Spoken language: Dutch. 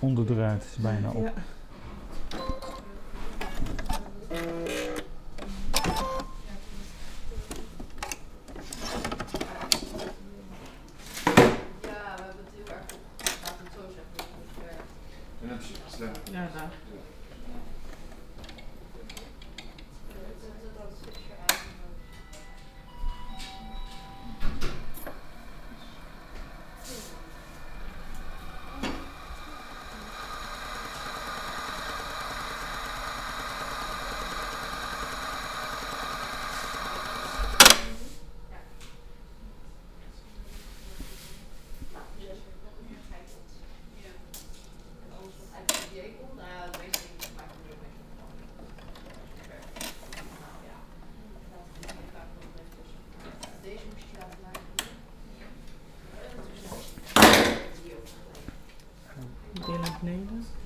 onderdraad is bijna op. Ja. Ja, we Neighbors?